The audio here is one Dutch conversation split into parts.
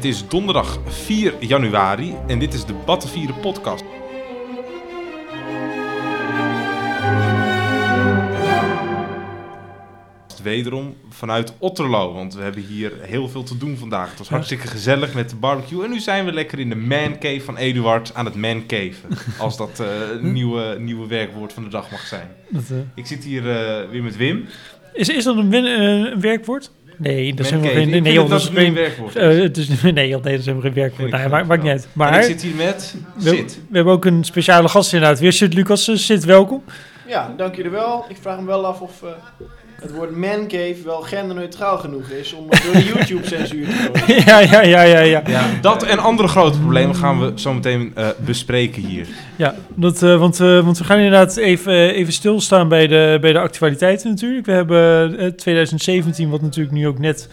Het is donderdag 4 januari en dit is de Battenvieren podcast. Wederom vanuit Otterlo, want we hebben hier heel veel te doen vandaag. Het was hartstikke gezellig met de barbecue. En nu zijn we lekker in de man cave van Eduard aan het man caven. Als dat uh, nieuwe, nieuwe werkwoord van de dag mag zijn. Dat, uh... Ik zit hier uh, weer met Wim. Is, is dat een, een werkwoord? Nee, dat is helemaal geen... Nee, nee, dat is geen werkwoord. Uh, het is, nee, joh, nee, dat is helemaal geen werkwoord. Nee, maakt, maakt niet uit. Maar en ik zit hier met we, Sid. We hebben ook een speciale gast inderdaad. Weer Sid Lucas. Sid, welkom. Ja, dank jullie wel. Ik vraag me wel af of... Uh, het woord mancave wel genderneutraal genoeg is om door de YouTube-censuur te komen. ja, ja, ja, ja, ja, ja. Dat en andere grote problemen gaan we zo meteen uh, bespreken hier. Ja, dat, uh, want, uh, want we gaan inderdaad even, even stilstaan bij de, bij de actualiteiten natuurlijk. We hebben 2017, wat natuurlijk nu ook net...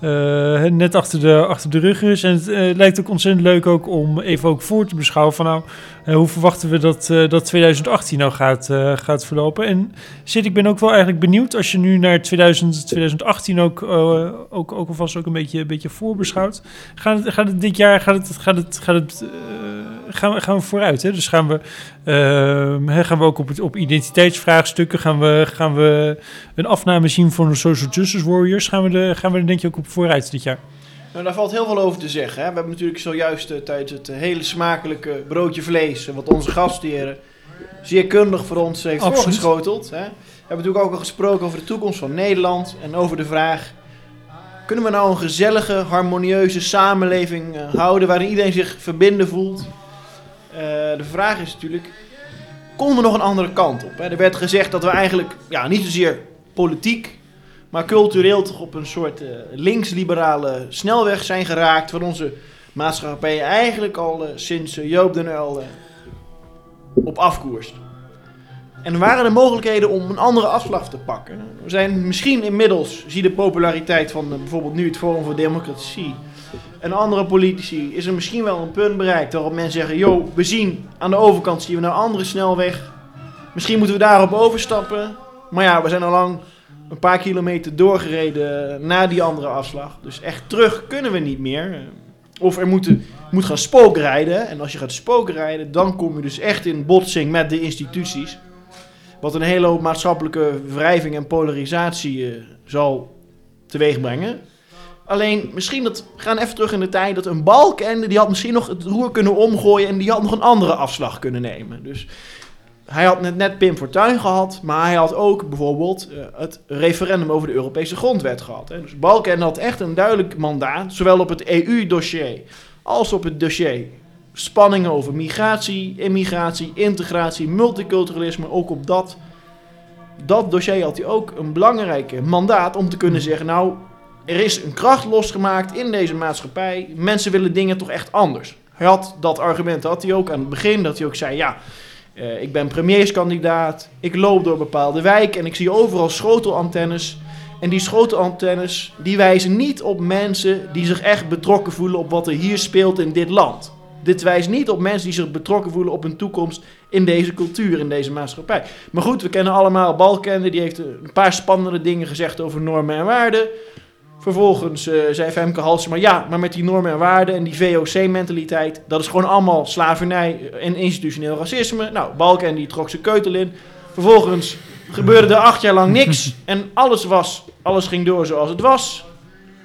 Uh, net achter de, achter de rug is. En het uh, lijkt ook ontzettend leuk ook om even ook voor te beschouwen van nou, uh, hoe verwachten we dat, dat 2018 nou gaat, gaat verlopen. En zit, ik ben ook wel eigenlijk benieuwd als je nu naar 2000, 2018 ook, ook, ook alvast ook een beetje, een beetje voorbeschouwt. Gaat het, gaat het dit jaar, gaat het, gaat het, gaat het gaan, we, gaan we vooruit. Hè? Dus gaan we, uh, gaan we ook op, het, op identiteitsvraagstukken, gaan we, gaan we een afname zien van de social justice warriors. Gaan we, de, gaan we er denk je ook op vooruit dit jaar? Nou, daar valt heel veel over te zeggen. Hè? We hebben natuurlijk zojuist uh, tijdens het hele smakelijke broodje vlees, wat onze gastheren zeer kundig voor ons heeft Absoluut. voorgeschoteld. Hè? We hebben natuurlijk ook al gesproken over de toekomst van Nederland en over de vraag kunnen we nou een gezellige, harmonieuze samenleving uh, houden waarin iedereen zich verbinden voelt? Uh, de vraag is natuurlijk, konden we nog een andere kant op? Hè? Er werd gezegd dat we eigenlijk ja, niet zozeer politiek, maar cultureel toch op een soort uh, linksliberale snelweg zijn geraakt, waar onze maatschappij eigenlijk al sinds Joop den Uyl op afkoerst. En waren er mogelijkheden om een andere afslag te pakken. We zijn misschien inmiddels, zie de populariteit van bijvoorbeeld nu het Forum voor Democratie en andere politici, is er misschien wel een punt bereikt waarop mensen zeggen: Yo, we zien aan de overkant zien we een andere snelweg. Misschien moeten we daarop overstappen. Maar ja, we zijn al lang een paar kilometer doorgereden naar die andere afslag. Dus echt terug kunnen we niet meer. Of er moet, moet gaan spookrijden. En als je gaat spookrijden, dan kom je dus echt in botsing met de instituties. Wat een hele hoop maatschappelijke wrijving en polarisatie uh, zal teweegbrengen. Alleen, misschien dat, we gaan even terug in de tijd, dat een Balkende, die had misschien nog het roer kunnen omgooien en die had nog een andere afslag kunnen nemen. Dus hij had net, net Pim Fortuyn gehad, maar hij had ook bijvoorbeeld uh, het referendum over de Europese grondwet gehad. Hè. Dus Balkende had echt een duidelijk mandaat, zowel op het EU-dossier als op het dossier spanningen over migratie, immigratie, integratie, multiculturalisme, ook op dat, dat dossier had hij ook een belangrijke mandaat om te kunnen zeggen, nou, er is een kracht losgemaakt in deze maatschappij, mensen willen dingen toch echt anders. Hij had dat argument, had hij ook aan het begin, dat hij ook zei, ja, uh, ik ben premierskandidaat, ik loop door bepaalde wijken en ik zie overal schotelantennes. En die schotelantennes, die wijzen niet op mensen die zich echt betrokken voelen op wat er hier speelt in dit land. Dit wijst niet op mensen die zich betrokken voelen op hun toekomst in deze cultuur, in deze maatschappij. Maar goed, we kennen allemaal Balkende, die heeft een paar spannende dingen gezegd over normen en waarden. Vervolgens uh, zei Femke Halsema, ja, maar met die normen en waarden en die VOC-mentaliteit, dat is gewoon allemaal slavernij en institutioneel racisme. Nou, Balken die trok zijn keutel in. Vervolgens gebeurde er acht jaar lang niks en alles was, alles ging door zoals het was.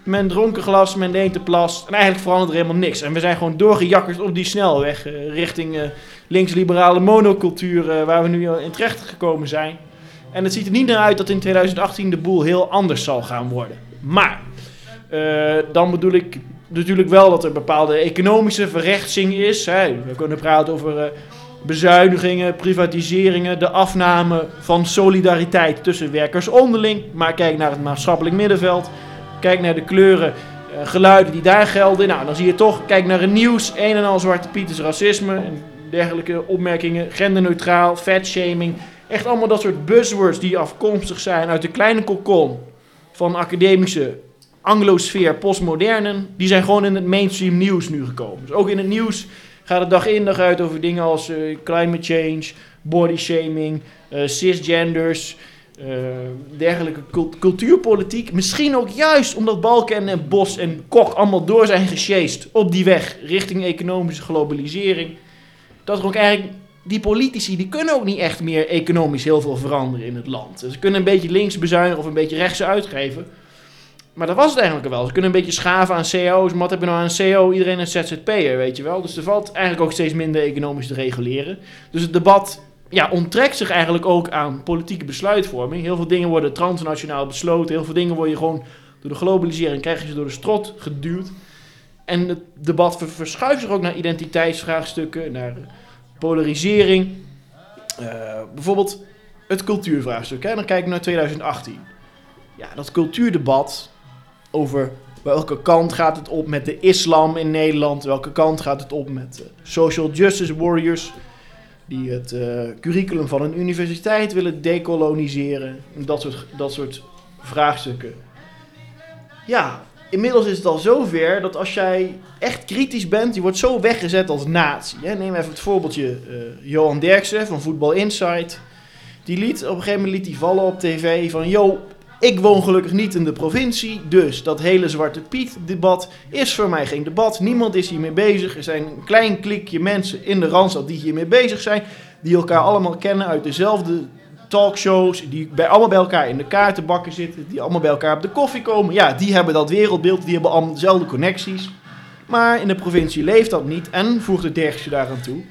Men dronk een glas, men deed de plas en eigenlijk veranderde er helemaal niks. En we zijn gewoon doorgejakkerd op die snelweg uh, richting uh, linksliberale monocultuur waar we nu in terecht gekomen zijn. En het ziet er niet naar uit dat in 2018 de boel heel anders zal gaan worden. Maar uh, dan bedoel ik natuurlijk wel dat er bepaalde economische verrechtsing is. Hè. We kunnen praten over uh, bezuinigingen, privatiseringen, de afname van solidariteit tussen werkers onderling. Maar kijk naar het maatschappelijk middenveld. Kijk naar de kleuren, uh, geluiden die daar gelden. Nou, dan zie je toch, kijk naar het nieuws. Een en al zwarte pieters racisme en dergelijke opmerkingen. Genderneutraal, fatshaming. Echt allemaal dat soort buzzwords die afkomstig zijn uit de kleine kokon van academische anglosfeer, postmodernen, die zijn gewoon in het mainstream nieuws nu gekomen. Dus ook in het nieuws gaat het dag in dag uit over dingen als uh, climate change, body shaming, uh, cisgenders, eh, dergelijke cult- cultuurpolitiek. Misschien ook juist omdat Balken en Bos en Kok allemaal door zijn gesjeest op die weg richting economische globalisering. Dat er ook eigenlijk die politici die kunnen ook niet echt meer economisch heel veel veranderen in het land. Ze kunnen een beetje links bezuinigen of een beetje rechts uitgeven. Maar dat was het eigenlijk wel. Ze kunnen een beetje schaven aan CO's. Wat heb je nou aan CO? Iedereen een ZZP'er, weet je wel. Dus er valt eigenlijk ook steeds minder economisch te reguleren. Dus het debat ja, onttrekt zich eigenlijk ook aan politieke besluitvorming. Heel veel dingen worden transnationaal besloten. Heel veel dingen worden gewoon door de globalisering krijg je ze door de strot geduwd. En het debat ver- verschuift zich ook naar identiteitsvraagstukken, naar polarisering. Eh, bijvoorbeeld het cultuurvraagstuk. Hè? Dan kijk ik naar 2018. Ja, dat cultuurdebat over welke kant gaat het op met de islam in Nederland, welke kant gaat het op met eh, social justice warriors die het eh, curriculum van een universiteit willen decoloniseren. Dat soort, dat soort vraagstukken. Ja, inmiddels is het al zover dat als jij echt kritisch bent, je wordt zo weggezet als nazi. Neem even het voorbeeldje eh, Johan Derksen van Voetbal Insight. Die liet op een gegeven moment liet die vallen op tv van... Yo, ik woon gelukkig niet in de provincie, dus dat hele Zwarte Piet debat is voor mij geen debat. Niemand is hiermee bezig. Er zijn een klein klikje mensen in de Randstad die hiermee bezig zijn. Die elkaar allemaal kennen uit dezelfde talkshows. Die bij, allemaal bij elkaar in de kaartenbakken zitten. Die allemaal bij elkaar op de koffie komen. Ja, die hebben dat wereldbeeld. Die hebben allemaal dezelfde connecties. Maar in de provincie leeft dat niet. En voegde Derksen daaraan toe.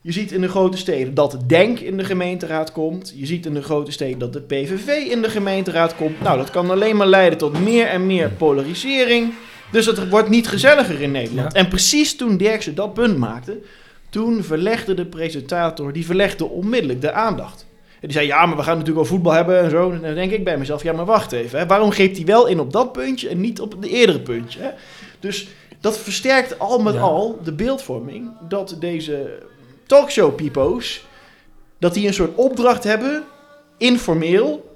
Je ziet in de grote steden dat Denk in de gemeenteraad komt. Je ziet in de grote steden dat de PVV in de gemeenteraad komt. Nou, dat kan alleen maar leiden tot meer en meer polarisering. Dus het wordt niet gezelliger in Nederland. Ja. En precies toen Derksen dat punt maakte, toen verlegde de presentator, die verlegde onmiddellijk de aandacht. Die zei, ja, maar we gaan natuurlijk over voetbal hebben en zo. En dan denk ik bij mezelf, ja, maar wacht even. Hè. Waarom geeft hij wel in op dat puntje en niet op het eerdere puntje? Hè? Dus dat versterkt al met Ja. al de beeldvorming dat deze talkshow-pipo's, dat die een soort opdracht hebben, informeel,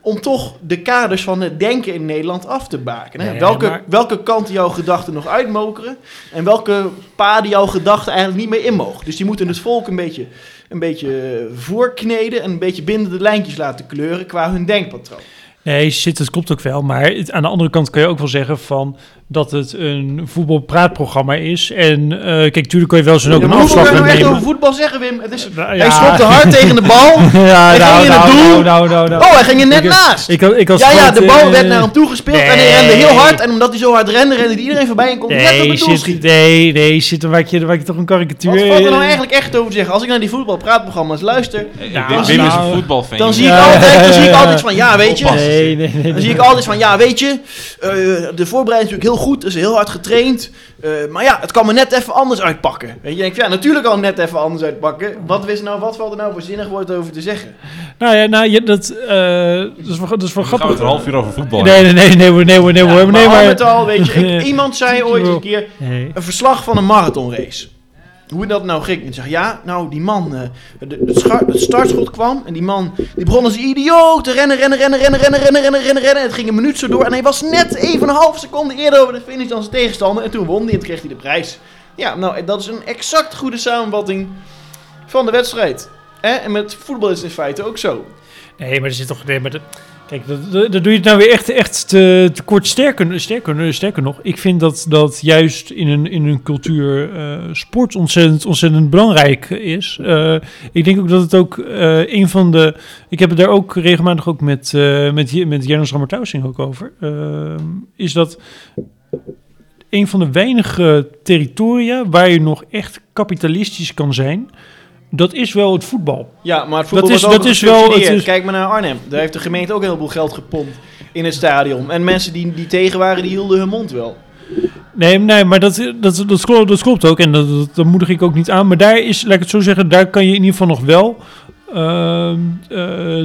om toch de kaders van het denken in Nederland af te baken. Hè? Welke, maar- welke kant jouw gedachten nog uitmokeren en welke paden jouw gedachten eigenlijk niet meer in mogen. Dus die moeten het volk een beetje, een beetje voorkneden en een beetje binnen de lijntjes laten kleuren qua hun denkpatroon. Nee, shit, dat klopt ook wel. Maar het- aan de andere kant kan je ook wel zeggen van dat het een voetbalpraatprogramma is. En eh, kijk, natuurlijk kan je wel zo'n ook een afslag nou echt nemen. over voetbal zeggen, Wim? Het is, Nou, Hij ja. schopte hard tegen de bal. ja, Hij ging in het doel. Nou, nou, nou, nou. Oh, hij ging er net Ik- naast. Ik, ik Ja, ja, de bal eh, werd naar hem toe gespeeld en hij nee. rende heel hard. En omdat hij zo hard rende, rende iedereen voorbij en kon hij net op Nee, het doel shit, schieten. nee, nee, shit, dan maak je, dan maak je toch een karikatuur. Wat valt er nou eigenlijk echt over te zeggen? Als ik naar die voetbalpraatprogramma's luister, Nou, Wim is nou, een voetbalfan. dan zie, joh. ik Ja. altijd, dan zie ik altijd van, ja, weet je... Nee, nee, nee. Dan zie ik altijd van, ja, weet je, eh, de voorbereiding is natuurlijk heel goed, is heel hard getraind. eh, maar ja, het kan me net even anders uitpakken. Weet je, ik denk, ja, natuurlijk kan het net even anders uitpakken. Wat, is nou, wat valt er nou voor zinnig woord over te zeggen? Nou ja, nou, je, dat, eh, dat is wel, dat is we grappig. het een half uur over voetbal Nee, nee, nee, nee, hoor, nee, nee, Ja, hoor, maar nee, al maar... met al, weet je, ik- iemand zei ooit eens een keer, Nee. een verslag van een marathonrace. Hoe dat nou ging. En zeg ja, nou die man, eh, de, het, startschot kwam en die man die begon als idioot te rennen, rennen, rennen, rennen, rennen, rennen, rennen, rennen, rennen. Het ging een minuut zo door en hij was net even een halve seconde eerder over de finish dan zijn tegenstander. En toen won hij en kreeg hij de prijs. Ja, nou dat is een exact goede samenvatting van de wedstrijd. Hè? En met voetbal is het in feite ook zo. Nee, maar er zit toch... Nee, maar de- kijk, dat, doe je het nou weer echt, echt te, te kort. Sterker, sterker, sterker nog, ik vind dat, dat juist in een, in een cultuur eh, sport ontzettend, ontzettend belangrijk is. Eh, ik denk ook dat het ook eh, een van de... Ik heb het daar ook regelmatig ook met, met, met ook over. is dat een van de weinige territoria waar je nog echt kapitalistisch kan zijn... Dat is wel het voetbal. Ja, maar het voetbal Dat is- ook dat is wel- het is- Kijk maar naar Arnhem. Daar heeft de gemeente ook een heleboel geld gepompt in het stadion. En mensen die, die tegen waren, die hielden hun mond wel. Nee, nee maar dat, dat, dat, klopt, dat klopt ook. En dat, dat, dat moedig ik ook niet aan. Maar daar is, laat ik het zo zeggen, daar kan je in ieder geval nog wel ehm, eh,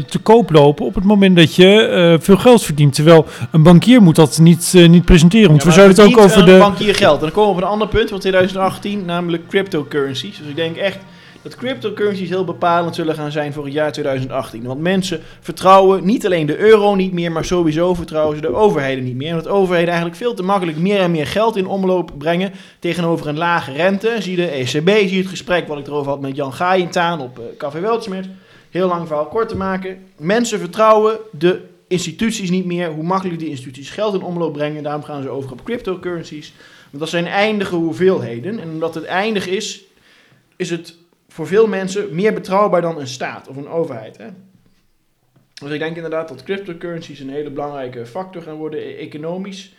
te koop lopen op het moment dat je eh, veel geld verdient. Terwijl een bankier moet dat niet, eh, niet presenteren. Want Ja, we zouden het ook over de... bankier geld. En dan komen we op een ander punt van 2018, namelijk cryptocurrencies. Dus ik denk echt dat cryptocurrencies heel bepalend zullen gaan zijn voor het jaar 2018. Want mensen vertrouwen niet alleen de euro niet meer, maar sowieso vertrouwen ze de overheden niet meer. En dat overheden eigenlijk veel te makkelijk meer en meer geld in omloop brengen tegenover een lage rente. Zie de ECB, zie het gesprek wat ik erover had met Jan Gaaientaan op eh, Café Weltschmerz. Heel lang verhaal kort te maken. Mensen vertrouwen de instituties niet meer. Hoe makkelijk die instituties geld in omloop brengen. Daarom gaan ze over op cryptocurrencies. Want dat zijn eindige hoeveelheden. En omdat het eindig is, is het voor veel mensen meer betrouwbaar dan een staat of een overheid. Hè? Dus ik denk inderdaad dat cryptocurrencies een hele belangrijke factor gaan worden, e- economisch,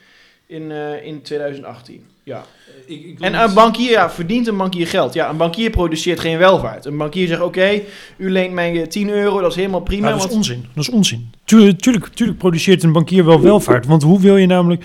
in, eh, in 2018. Ja. Ik, ik En een bankier, ja, verdient een bankier geld? Ja, een bankier produceert geen welvaart. Een bankier zegt, oké, u leent mij eh, 10 euro, dat is helemaal prima. Dat is want- onzin. Dat is onzin. Tuurlijk, tuurlijk, tuurlijk produceert een bankier wel welvaart. Want hoe wil je namelijk...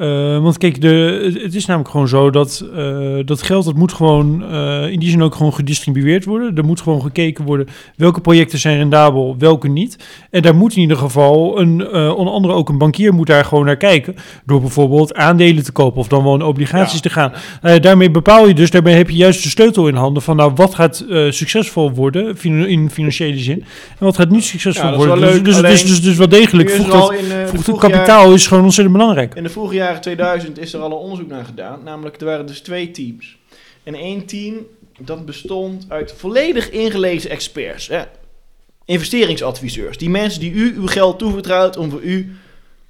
eh, want kijk, de, het- is namelijk gewoon zo dat eh, dat geld dat moet gewoon eh, in die zin ook gewoon gedistribueerd worden. Er moet gewoon gekeken worden welke projecten zijn rendabel, welke niet. En daar moet in ieder geval een, onder andere ook een bankier moet daar gewoon naar kijken. Door bijvoorbeeld aandelen te kopen of dan wel in obligaties Ja. te gaan. Daarmee bepaal je dus, daarmee heb je juist de sleutel in handen van nou wat gaat succesvol worden fin- in financiële zin. En wat gaat niet succesvol Ja, worden. Dus, dus, het is alleen- dus, dus wel degelijk. Voegt het, in, voegt kapitaal is gewoon ontzettend belangrijk. In de vroege jaren 2000 is er al een onderzoek naar gedaan. Namelijk, er waren dus twee teams. En één team, dat bestond uit volledig ingelezen experts. Hè? Investeringsadviseurs. Die mensen die u uw geld toevertrouwt om voor u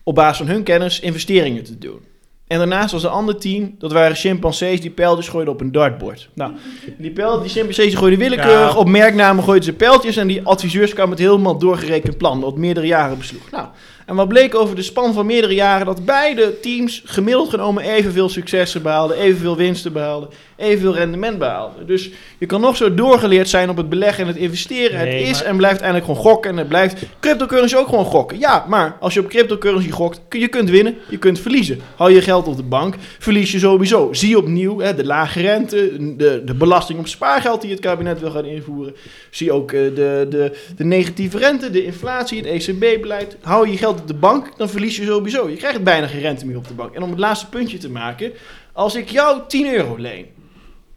op basis van hun kennis investeringen te doen. En daarnaast was een ander team, dat waren chimpansees die pijltjes gooiden op een dartboard. Nou, die, pijl, die chimpansees gooiden willekeurig Ja. op merknamen gooiden ze pijltjes en die adviseurs kwamen met helemaal doorgerekend plan dat meerdere jaren besloeg. Nou, en wat bleek over de span van meerdere jaren? Dat beide teams gemiddeld genomen evenveel successen behaalden, evenveel winsten behaalden, evenveel rendement behaalden. Dus je kan nog zo doorgeleerd zijn op het beleggen en het investeren. Nee, het is maar- en blijft eigenlijk gewoon gokken en het blijft cryptocurrency ook gewoon gokken. Ja, maar als je op cryptocurrency gokt, je kunt winnen, je kunt verliezen. Hou je geld op de bank, verlies je sowieso. Zie opnieuw hè, de lage rente, de, de belasting op spaargeld die het kabinet wil gaan invoeren. Zie ook eh, de, de, de negatieve rente, de inflatie, het ECB-beleid. Hou je geld op de bank, dan verlies je sowieso. Je krijgt bijna geen rente meer op de bank. En om het laatste puntje te maken, als ik jou 10 euro leen,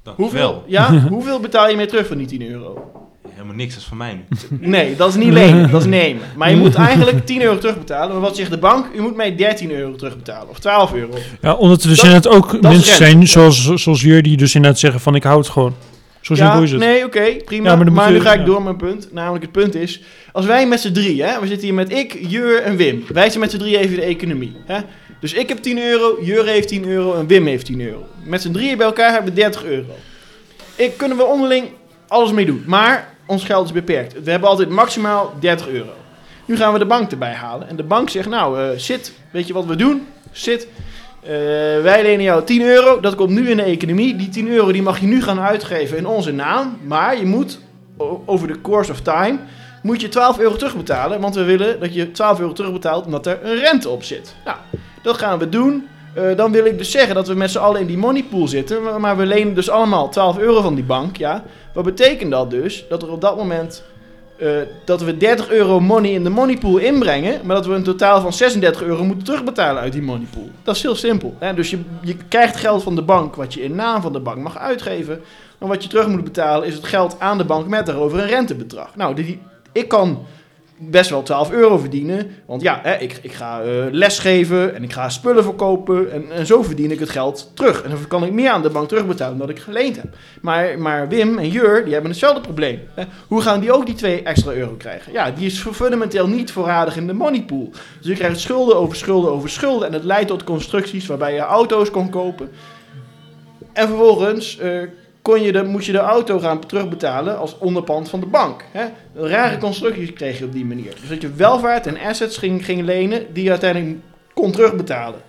hoeveel, Dankjewel. ja, hoeveel betaal je meer terug van die 10 euro? Helemaal niks, dat is van mij nu. Nee, dat is niet lenen, dat is nemen. Maar je moet eigenlijk 10 euro terugbetalen. Maar wat zegt de bank? U moet mij 13 euro terugbetalen. Of 12 euro. Ja, omdat er dus Dat- inderdaad ook mensen zijn zoals, zoals Jur die dus inderdaad zeggen van ik hou het gewoon. Zo simpel Ja, is het. nee, oké, prima. Ja, maar nu je- ga ik door mijn punt. Namelijk het punt is, als wij met z'n drie, hè, we zitten hier met ik, Jur en Wim. Wij zijn met z'n drie even de economie. Hè? Dus ik heb 10 euro, Jur heeft 10 euro en Wim heeft 10 euro. Met z'n drieën bij elkaar hebben we 30 euro. Ik kunnen we onderling alles mee doen. Maar ons geld is beperkt. We hebben altijd maximaal 30 euro. Nu gaan we de bank erbij halen. En de bank zegt, nou, eh zit, weet je wat we doen? Zit, eh, wij lenen jou 10 euro. Dat komt nu in de economie. Die 10 euro die mag je nu gaan uitgeven in onze naam. Maar je moet over de course of time moet je 12 euro terugbetalen. Want we willen dat je 12 euro terugbetaalt omdat er een rente op zit. Nou, dat gaan we doen. Eh, dan wil ik dus zeggen dat we met z'n allen in die moneypool zitten. Maar we lenen dus allemaal 12 euro van die bank. Ja. Wat betekent dat dus? Dat er op dat moment eh, dat we 30 euro money in de moneypool inbrengen, maar dat we een totaal van 36 euro moeten terugbetalen uit die moneypool. Dat is heel simpel. Hè? Dus je, je krijgt geld van de bank wat je in naam van de bank mag uitgeven. Maar wat je terug moet betalen is het geld aan de bank met daarover een rentebedrag. Nou, ik kan best wel 12 euro verdienen. Want ja, hè, ik, ik ga eh lesgeven en ik ga spullen verkopen. En, en zo verdien ik het geld terug. En dan kan ik meer aan de bank terugbetalen dan ik geleend heb. Maar, maar Wim en Jur, die hebben hetzelfde probleem. Hoe gaan die ook die 2 extra euro krijgen? Ja, die is fundamenteel niet voorradig in de moneypool. Dus je krijgt schulden over schulden over schulden. En het leidt tot constructies waarbij je auto's kon kopen. En vervolgens eh, kon je de, moest je de auto gaan terugbetalen als onderpand van de bank. Hè? Rare constructies kreeg je op die manier. Dus dat je welvaart en assets ging, ging lenen die je uiteindelijk kon terugbetalen.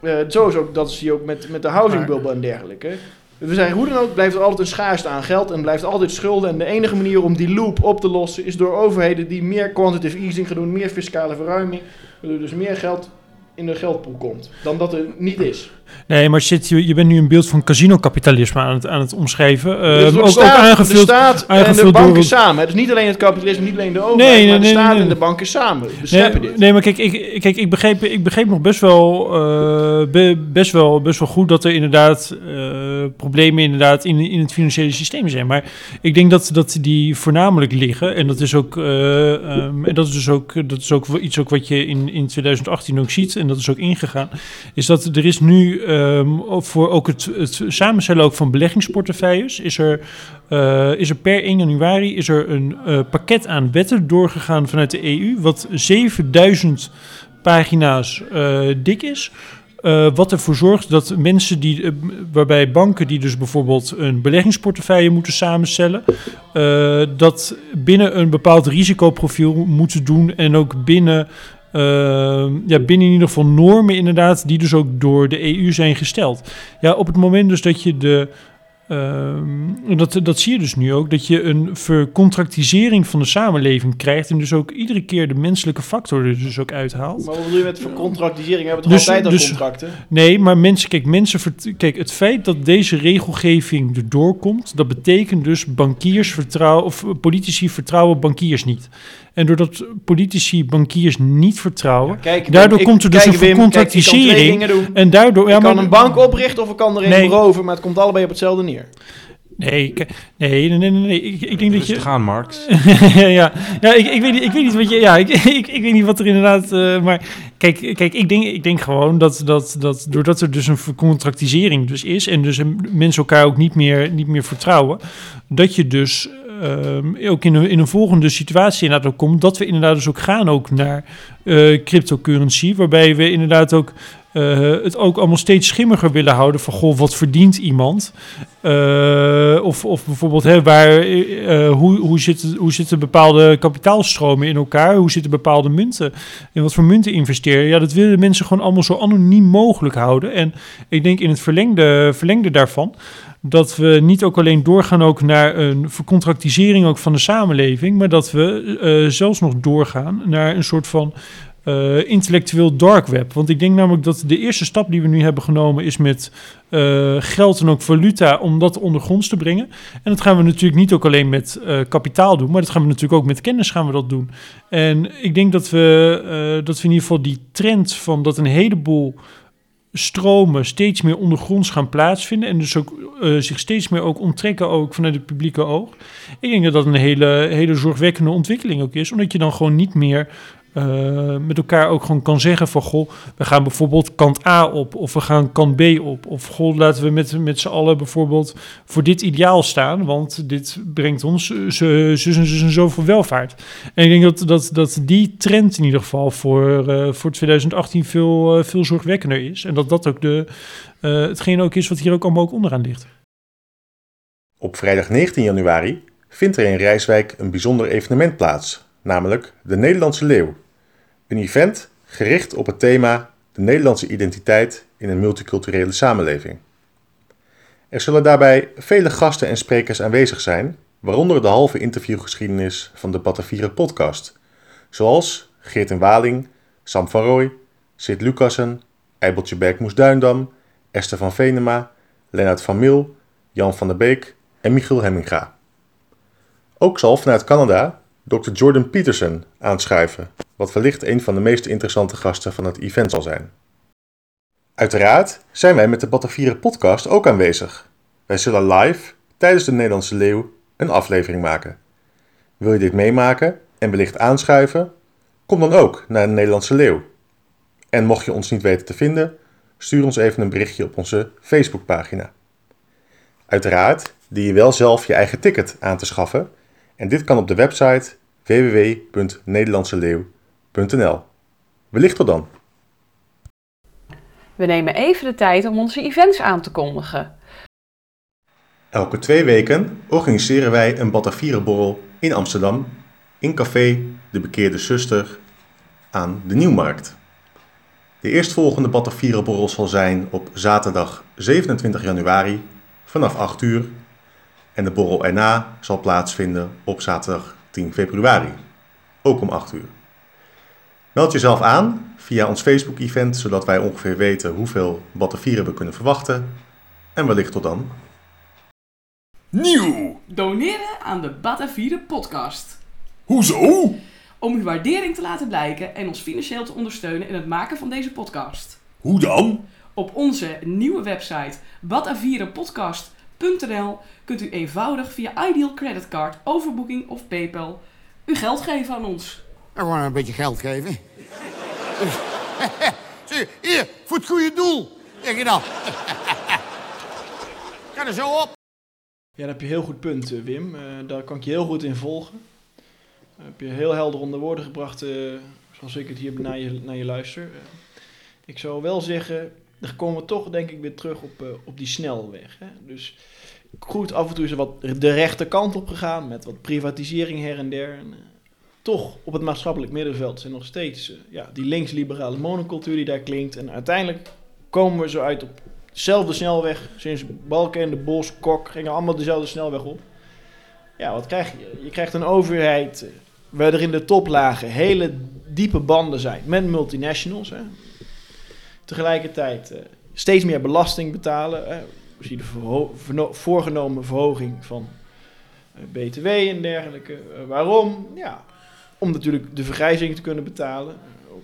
Eh, zo is ook, dat zie je ook met, met de housing bubble en dergelijke. We zeggen, hoe dan ook, blijft altijd een schaarste aan geld en blijft altijd schulden. En de enige manier om die loop op te lossen is door overheden die meer quantitative easing gaan doen, meer fiscale verruiming. Waardoor dus meer geld in de geldpool komt dan dat er niet is. Nee, maar shit, je, je bent nu een beeld van casino-kapitalisme aan het, aan het omschrijven. Dus Ehm, ook, staat, aangevuld. de staat en de banken door- samen. hè. Dus niet alleen het kapitalisme, niet alleen de overheid, Nee, nee, maar de nee, staat en de banken samen. Nee, dit. nee, maar kijk, ik, kijk ik, begreep, ik begreep nog best wel, eh, be- best wel, best wel goed dat er inderdaad eh, problemen inderdaad in, in het financiële systeem zijn. Maar ik denk dat, dat die voornamelijk liggen, en dat is ook, eh, ehm, en dat is dus ook, dat is ook iets ook wat je in, in 2018 ook ziet, en dat is ook ingegaan, is dat er is nu ehm, voor ook het, het samenstellen ook van beleggingsportefeuilles is er, eh, is er per 1 januari is er een eh, pakket aan wetten doorgegaan vanuit de EU, wat 7000 pagina's eh, dik is. Wat ervoor zorgt dat mensen die, waarbij banken die dus bijvoorbeeld een beleggingsportefeuille moeten samenstellen, dat binnen een bepaald risicoprofiel moeten doen en ook binnen, ja, binnen in ieder geval normen inderdaad, die dus ook door de EU zijn gesteld. Ja, op het moment dus dat je de Um, dat, dat zie je dus nu ook, dat je een vercontractisering van de samenleving krijgt en dus ook iedere keer de menselijke factor er dus ook uithaalt. Maar wat bedoel je met vercontractisering? Hebben we toch dus, altijd al dus, contracten? Nee, maar mensen, kijk, mensen, kijk, het feit dat deze regelgeving erdoor komt, dat betekent dus bankiers vertrouwen, of politici vertrouwen bankiers niet. En doordat politici bankiers niet vertrouwen, ja, kijk, daardoor ik, komt er dus een vercontractisering. En daardoor, ja, ik kan een bank oprichten of ik kan er een nee. beroven, maar het komt allebei op hetzelfde neer. Nee, nee, nee, nee, nee. Ik, ik denk dat je... gaan, Marx. ja, ja ik, ik, weet niet, ik weet niet wat je... Ja, ik, ik, ik weet niet wat er inderdaad... Uh, maar kijk, kijk ik, denk, ik denk gewoon dat, dat, dat doordat er dus een vercontractisering dus is... en dus mensen elkaar ook niet meer, niet meer vertrouwen... dat je dus uh, ook in een, in een volgende situatie inderdaad komt, dat we inderdaad dus ook gaan ook naar uh, cryptocurrency, waarbij we inderdaad ook uh, het ook allemaal steeds schimmiger willen houden van goh, wat verdient iemand? Uh, of, of bijvoorbeeld, hè, waar, hoe, hoe, zitten, hoe zitten bepaalde kapitaalstromen in elkaar? Hoe zitten bepaalde munten? In wat voor munten investeren? Ja, dat willen mensen gewoon allemaal zo anoniem mogelijk houden. En ik denk in het verlengde, verlengde daarvan dat we niet ook alleen doorgaan ook naar een vercontractisering ook van de samenleving, maar dat we uh, zelfs nog doorgaan naar een soort van uh, intellectueel dark web. Want ik denk namelijk dat de eerste stap die we nu hebben genomen is met uh, geld en ook valuta om dat ondergronds te brengen. En dat gaan we natuurlijk niet ook alleen met kapitaal doen, maar dat gaan we natuurlijk ook met kennis gaan we dat doen. En ik denk dat we, dat we in ieder geval die trend van dat een heleboel stromen steeds meer ondergronds gaan plaatsvinden en dus ook uh, zich steeds meer ook onttrekken ook vanuit het publieke oog. Ik denk dat dat een hele, hele zorgwekkende ontwikkeling ook is, omdat je dan gewoon niet meer uh, met elkaar ook gewoon kan zeggen van goh, we gaan bijvoorbeeld kant A op of we gaan kant B op. Of goh, laten we met, met z'n allen bijvoorbeeld voor dit ideaal staan, want dit brengt ons en zus en zoveel welvaart. En ik denk dat, dat, dat die trend in ieder geval voor, uh, voor 2018 veel, veel zorgwekkender is. En dat dat ook de, hetgeen ook is wat hier ook allemaal ook onderaan ligt. Op vrijdag 19 januari vindt er in Rijswijk een bijzonder evenement plaats, namelijk de Nederlandse Leeuw. Een event gericht op het thema de Nederlandse identiteit in een multiculturele samenleving. Er zullen daarbij vele gasten en sprekers aanwezig zijn, waaronder de halve interviewgeschiedenis van de Batavieren podcast, zoals Geert en Waling, Sam van Rooij, Sid Lucassen, Eibeltje Bergmoes Duindam, Esther van Venema, Lennart van Mil, Jan van der Beek en Michiel Hemminga. Ook zal vanuit Canada Dr. Jordan Peterson aanschuiven, wat wellicht een van de meest interessante gasten van het event zal zijn. Uiteraard zijn wij met de Batavieren podcast ook aanwezig. Wij zullen live tijdens de Nederlandse Leeuw een aflevering maken. Wil je dit meemaken en wellicht aanschuiven? Kom dan ook naar de Nederlandse Leeuw. En mocht je ons niet weten te vinden, stuur ons even een berichtje op onze Facebookpagina. Uiteraard dien je wel zelf je eigen ticket aan te schaffen en dit kan op de website www.nederlandseleeuw.nl. Wellicht tot dan. We nemen even de tijd om onze events aan te kondigen. Elke twee weken organiseren wij een Batavierenborrel in Amsterdam in café De Bekeerde Zuster aan de Nieuwmarkt. De eerstvolgende Batavierenborrel zal zijn op zaterdag 27 januari vanaf 8 uur en de borrel erna zal plaatsvinden op zaterdag 10 februari, ook om 8 uur. Meld jezelf aan via ons Facebook-event, zodat wij ongeveer weten hoeveel batterijen we kunnen verwachten. En wellicht tot dan. Nieuw! Doneren aan de Batavieren podcast. Hoezo? Om uw waardering te laten blijken en ons financieel te ondersteunen in het maken van deze podcast. Hoe dan? Op onze nieuwe website batavierenpodcast.nl kunt u eenvoudig via Ideal Creditcard, overboeking of PayPal uw geld geven aan ons. Gewoon een beetje geld geven. Zie, hier, voor het goede doel. Denk je dan? Kan er zo op. Ja, daar heb je heel goed punt, eh, Wim. Eh, daar kan ik je heel goed in volgen. Heb je heel helder onder woorden gebracht, eh, zoals ik het hier naar je, naar je luister. Ik zou wel zeggen, dan komen we toch denk ik weer terug op, op die snelweg. Hè? Dus goed, af en toe is er wat de rechterkant op gegaan, met wat privatisering her en der. En, toch, op het maatschappelijk middenveld zijn nog steeds eh, ja, die linksliberale monocultuur die daar klinkt. En uiteindelijk komen we zo uit op dezelfde snelweg. Sinds Balkenende, Bos, Kok gingen allemaal dezelfde snelweg op. Ja, wat krijg je? Je krijgt een overheid eh, waar er in de toplagen hele diepe banden zijn met multinationals. Hè. Tegelijkertijd eh, steeds meer belasting betalen. Hè. We zien de voorgenomen verhoging van BTW en dergelijke. Waarom? Ja, om natuurlijk de vergrijzing te kunnen betalen.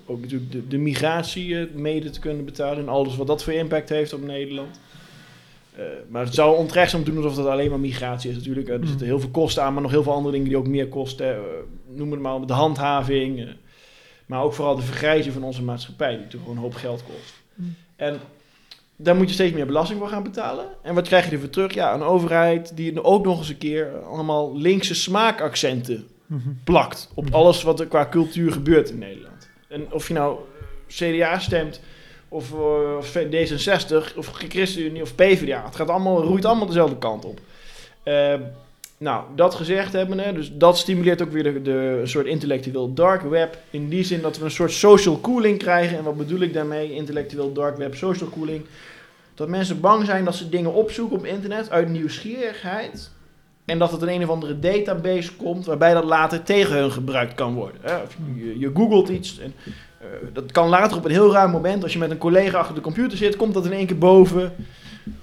Ook, natuurlijk de, de migratie eh, mede te kunnen betalen. En alles wat dat voor impact heeft op Nederland. Eh, maar het zou onterecht zijn om te doen alsof dat alleen maar migratie is natuurlijk. Er zitten heel veel kosten aan, maar nog heel veel andere dingen die ook meer kosten. Eh, noem het maar op, de handhaving. maar ook vooral de vergrijzing van onze maatschappij, die natuurlijk gewoon een hoop geld kost. Mm. En daar moet je steeds meer belasting voor gaan betalen. En wat krijg je ervoor terug? Ja, een overheid die ook nog eens een keer allemaal linkse smaakaccenten Mhm. plakt op alles wat er qua cultuur gebeurt in Nederland. En of je nou CDA stemt, of, eh, of D66, of ChristenUnie, of PvdA. Het gaat allemaal, roeit allemaal dezelfde kant op. Eh, nou, dat gezegd hebben, hè, dus dat stimuleert ook weer de, de een soort intellectueel dark web. In die zin dat we een soort social cooling krijgen. En wat bedoel ik daarmee? Intellectueel dark web, social cooling. Dat mensen bang zijn dat ze dingen opzoeken op internet uit nieuwsgierigheid. En dat het in een of andere database komt waarbij dat later tegen hun gebruikt kan worden. Je, je googelt iets en eh, dat kan later op een heel raar moment, als je met een collega achter de computer zit, komt dat in één keer boven.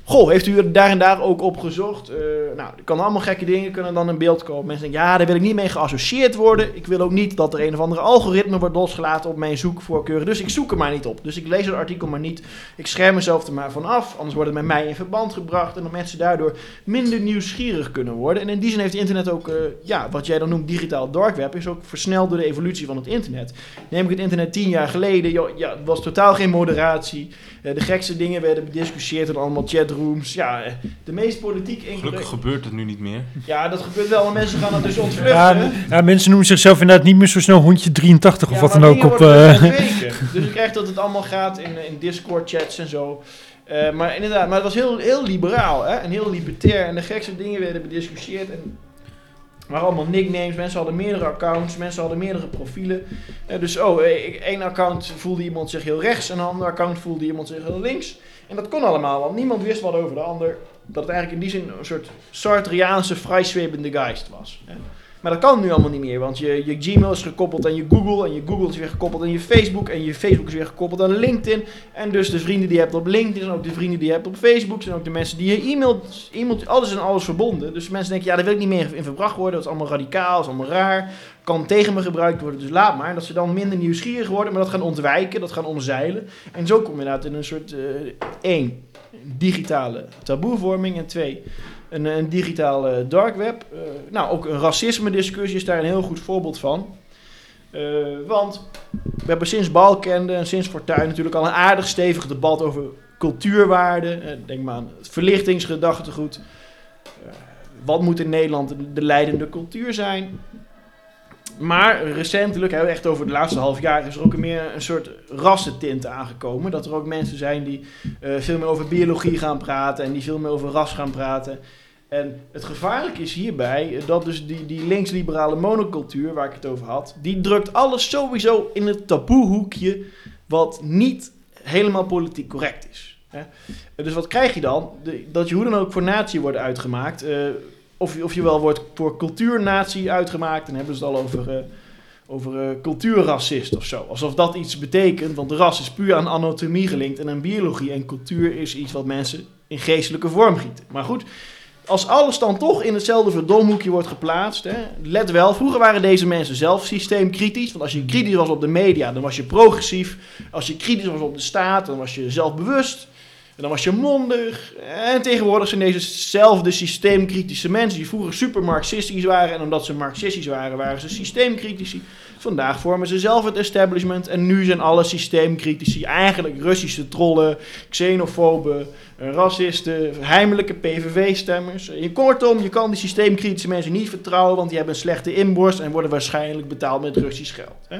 Goh, heeft u er daar en daar ook op gezocht? Eh, nou, er kan allemaal gekke dingen kunnen dan in beeld komen. Mensen denken, ja, daar wil ik niet mee geassocieerd worden. Ik wil ook niet dat er een of andere algoritme wordt losgelaten op mijn zoekvoorkeuren. Dus ik zoek er maar niet op. Dus ik lees het artikel maar niet. Ik scherm mezelf er maar van af. Anders wordt het met mij in verband gebracht. En dat mensen daardoor minder nieuwsgierig kunnen worden. En in die zin heeft internet ook, eh, ja, wat jij dan noemt digitaal dark web, is ook versneld door de evolutie van het internet. Neem ik het internet tien jaar geleden, ja, het was totaal geen moderatie. Eh, de gekste dingen werden bediscussieerd in allemaal chatrooms. Ja, eh, de meest politiek Gelukkig gebeurt het nu niet meer. Ja, dat gebeurt wel, maar mensen gaan dat dus ontvluchten. Ja, ja, mensen noemen zichzelf inderdaad niet meer zo snel hondje 83 of Ja, wat dan ook op... eh, dus je krijgt dat het allemaal gaat in, in Discord-chats en zo. Eh, maar inderdaad, maar het was heel, heel liberaal hè? en heel libertair. En de gekste dingen werden bediscussieerd. En maar allemaal nicknames. Mensen hadden meerdere accounts. Mensen hadden meerdere profielen. Eh, dus oh, één account voelde iemand zich heel rechts. En een ander account voelde iemand zich heel links. En dat kon allemaal, want niemand wist wat over de ander. Dat het eigenlijk in die zin een soort Sartreaanse vrijzwebende geist was. Maar dat kan nu allemaal niet meer, want je, je Gmail is gekoppeld aan je Google. En je Google is weer gekoppeld aan je Facebook. En je Facebook is weer gekoppeld aan LinkedIn. En dus de vrienden die je hebt op LinkedIn zijn ook de vrienden die je hebt op Facebook. Zijn ook de mensen die je e-mail, e-mail alles en alles verbonden. Dus mensen denken, ja, daar wil ik niet meer in verbracht worden. Dat is allemaal radicaal, dat is allemaal raar. Kan tegen me gebruikt worden, dus laat maar. Dat ze dan minder nieuwsgierig worden, maar dat gaan ontwijken, dat gaan omzeilen. En zo kom je inderdaad in een soort, eh één, digitale taboevorming. En twee, een, een digitale dark web. Eh, nou, ook een racisme-discussie is daar een heel goed voorbeeld van. Eh, want we hebben sinds Balkende en sinds Fortuyn natuurlijk al een aardig stevig debat over cultuurwaarden. Eh, denk maar aan het verlichtingsgedachtegoed. Wat moet in Nederland de leidende cultuur zijn? Maar recentelijk, echt over de laatste half jaar, is er ook meer een soort rassentint aangekomen. Dat er ook mensen zijn die eh, veel meer over biologie gaan praten en die veel meer over ras gaan praten. En het gevaarlijke is hierbij dat dus die, die linksliberale monocultuur waar ik het over had, die drukt alles sowieso in het taboehoekje wat niet helemaal politiek correct is. Hè? Dus wat krijg je dan? Dat je hoe dan ook voor natie wordt uitgemaakt. eh, of, of je wel wordt voor cultuurnatie uitgemaakt. Dan hebben ze het al over, eh, over eh, cultuurracist of zo. Alsof dat iets betekent. Want ras is puur aan anatomie gelinkt en aan biologie. En cultuur is iets wat mensen in geestelijke vorm gieten. Maar goed, als alles dan toch in hetzelfde verdomhoekje wordt geplaatst. Hè, let wel, vroeger waren deze mensen zelf systeemkritisch. Want als je kritisch was op de media, dan was je progressief. Als je kritisch was op de staat, dan was je zelfbewust. En dan was je mondig. En tegenwoordig zijn dezezelfde systeemkritische mensen... die vroeger super marxistisch waren... en omdat ze marxistisch waren, waren ze systeemcritici. Vandaag vormen ze zelf het establishment... en nu zijn alle systeemcritici eigenlijk Russische trollen... xenofoben, racisten, heimelijke PVV-stemmers. Kortom, je kan die systeemkritische mensen niet vertrouwen... want die hebben een slechte inborst... en worden waarschijnlijk betaald met Russisch geld. Hè?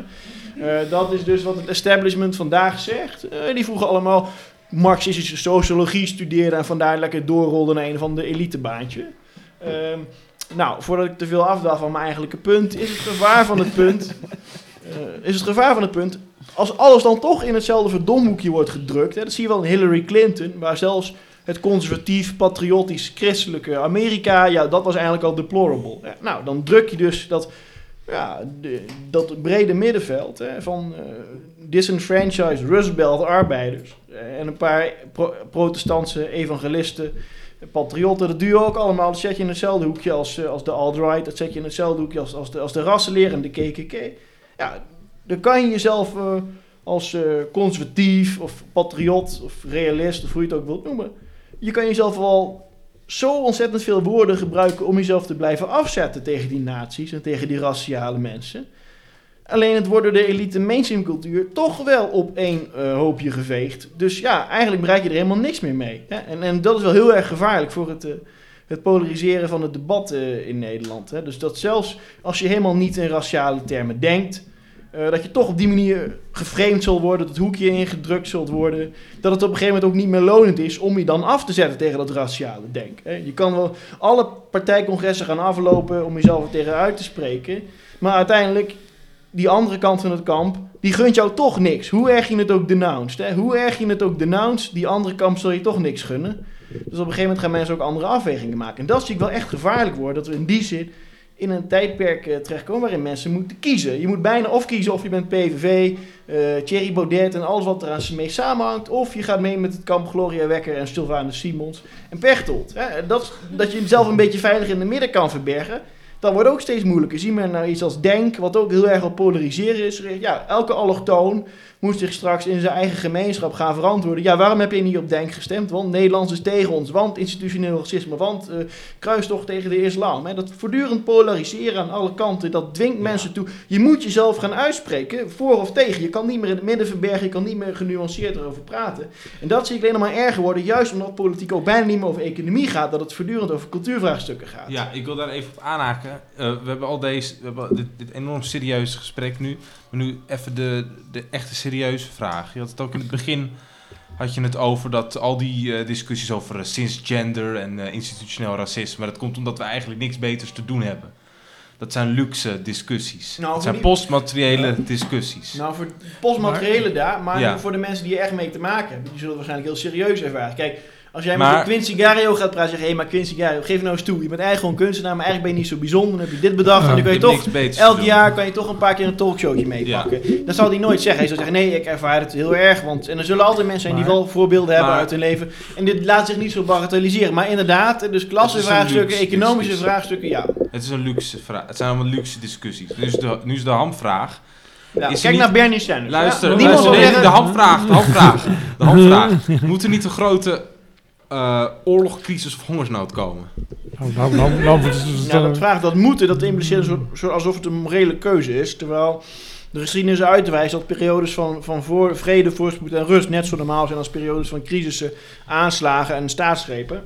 Eh, dat is dus wat het establishment vandaag zegt. Eh, die vroegen allemaal marxistische sociologie studeerden en vandaar lekker doorrolden naar een van de elitebaantje. Ehm, nou, voordat ik te veel afdal van mijn eigenlijke punt, is het gevaar van het punt. eh, is het gevaar van het punt. Als alles dan toch in hetzelfde verdomhoekje wordt gedrukt. Hè, dat zie je wel in Hillary Clinton, waar zelfs het conservatief, patriotisch, christelijke Amerika. ja, dat was eigenlijk al deplorable. Nou, dan druk je dus dat. Ja, dat brede middenveld hè, van eh, disenfranchised Rust Belt arbeiders eh, en een paar pro- protestantse evangelisten, patriotten, dat je ook allemaal. Dat zet je in hetzelfde hoekje als, eh, als de alt-right, dat zet je in hetzelfde hoekje als, als, de, als de rassenleer en de KKK. Ja, dan kan je jezelf als conservatief of patriot of realist, of hoe je het ook wilt noemen, je kan jezelf wel zo ontzettend veel woorden gebruiken om jezelf te blijven afzetten tegen die nazi's en tegen die raciale mensen. Alleen het wordt door de elite mainstreamcultuur toch wel op één eh, hoopje geveegd. Dus ja, eigenlijk bereik je er helemaal niks meer mee. Hè? En, en dat is wel heel erg gevaarlijk voor het, eh, het polariseren van het debat eh, in Nederland. Hè? Dus dat zelfs als je helemaal niet in raciale termen denkt, eh, dat je toch op die manier geframed zult worden, dat hoekje ingedrukt zult worden, dat het op een gegeven moment ook niet meer lonend is om je dan af te zetten tegen dat raciale denken. Hè? Je kan wel alle partijcongressen gaan aflopen om jezelf er tegen uit te spreken, maar uiteindelijk die andere kant van het kamp, die gunt jou toch niks. Hoe erg je het ook denounced. Hè? Hoe erg je het ook denounced, die andere kant zal je toch niks gunnen. Dus op een gegeven moment gaan mensen ook andere afwegingen maken. En dat zie ik wel echt gevaarlijk worden, dat we in die zin in een tijdperk eh, terechtkomen waarin mensen moeten kiezen. Je moet bijna of kiezen of je bent PVV, eh Thierry Baudet en alles wat eraan mee samenhangt. Of je gaat mee met het kamp Gloria Wekker en Sylvanus Simons en Pechtold. Hè? Dat, dat je jezelf een beetje veilig in de midden kan verbergen. Dat wordt ook steeds moeilijker. Zie maar naar iets als Denk, wat ook heel erg op polariseren is. Ja, elke allochtoon moet zich straks in zijn eigen gemeenschap gaan verantwoorden. Ja, waarom heb je niet op Denk gestemd? Want Nederlands is tegen ons, want institutioneel racisme, want eh kruistocht tegen de islam. Hè? Dat voortdurend polariseren aan alle kanten, dat dwingt mensen toe. Je moet jezelf gaan uitspreken, voor of tegen. Je kan niet meer in het midden verbergen, je kan niet meer genuanceerd erover praten. En dat zie ik alleen nog maar erger worden, juist omdat politiek ook bijna niet meer over economie gaat, dat het voortdurend over cultuurvraagstukken gaat. Ja, ik wil daar even op aanhaken. Eh, we hebben al deze, we hebben dit, dit enorm serieuze gesprek nu. Maar nu even de, de echte serieuze vraag. Je had het ook in het begin, had je het over dat al die eh, discussies over uh, cisgender en eh, institutioneel racisme, dat komt omdat we eigenlijk niks beters te doen hebben. Dat zijn luxe discussies. Nou, dat zijn die- postmateriële discussies. Nou, voor postmateriële daar, maar Ja. voor de mensen die er echt mee te maken hebben, die zullen het waarschijnlijk heel serieus ervaren. Kijk, als jij Maar- met de Quincy Gario gaat praten, zeg je, hé, maar Quincy Gario, geef nou eens toe. Je bent eigenlijk gewoon kunstenaar, maar eigenlijk ben je niet zo bijzonder. Dan heb je dit bedacht Ja. en dan kun je toch elk jaar kan je toch een paar keer een talkshowtje meepakken. Dan zal hij nooit zeggen. Hij zal zeggen, nee, ik ervaar het heel erg. Want, en er zullen altijd mensen zijn die wel voorbeelden hebben Maar- uit hun leven. En dit laat zich niet zo bagatelliseren. Maar inderdaad, dus klassenvraagstukken, luxe economische vraagstukken, ja. Het is een luxe vraag. Het zijn allemaal luxe discussies. Nu is de, nu is de hamvraag. kijk niet- naar Bernie Sanders. Luister, ja. De hamvraag, de hamvraag, de hamvraag. Moet er niet een grote eh oorlog, crisis of hongersnood komen? Nou, nou, nou, nou, is- wat is Ja, dat- dat vraagt dat moeten, dat impliceert alsof het een morele keuze is. Terwijl de geschiedenis uitwijst dat periodes van, van voor, vrede, voorspoed en rust net zo normaal zijn als periodes van crisissen, aanslagen en staatsgrepen.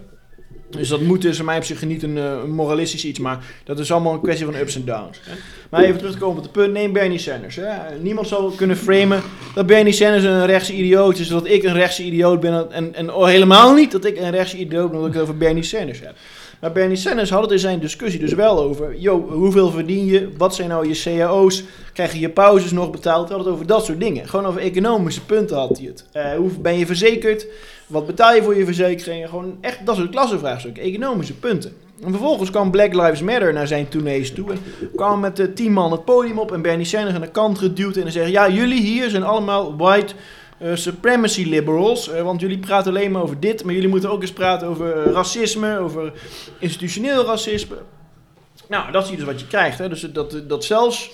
Dus dat moet is voor mij op zich niet een, eh, een moralistisch iets, maar dat is allemaal een kwestie van ups en downs. Hè. Maar even terug te komen op het punt, neem Bernie Sanders. Hè. Niemand zou kunnen framen dat Bernie Sanders een rechtse idioot is, dat ik een rechtse idioot ben. En, en helemaal niet dat ik een rechtse idioot ben, omdat ik het over Bernie Sanders heb. Maar Bernie Sanders had het in zijn discussie dus wel over... Yo, hoeveel verdien je? Wat zijn nou je cao's? Krijg je je pauzes nog betaald? Hij had het over dat soort dingen. Gewoon over economische punten had hij het. Eh, hoe ben je verzekerd? Wat betaal je voor je verzekeringen? Gewoon echt dat soort klassenvraagstukken. Economische punten. En vervolgens kwam Black Lives Matter naar zijn tournees toe. En kwam met de tien man het podium op en Bernie Sanders aan de kant geduwd. En dan zeggen, ja, jullie hier zijn allemaal white eh, supremacy liberals. eh, want jullie praten alleen maar over dit. Maar jullie moeten ook eens praten over eh, racisme, over institutioneel racisme. Nou, dat je dus wat je krijgt. Hè? Dus dat, dat zelfs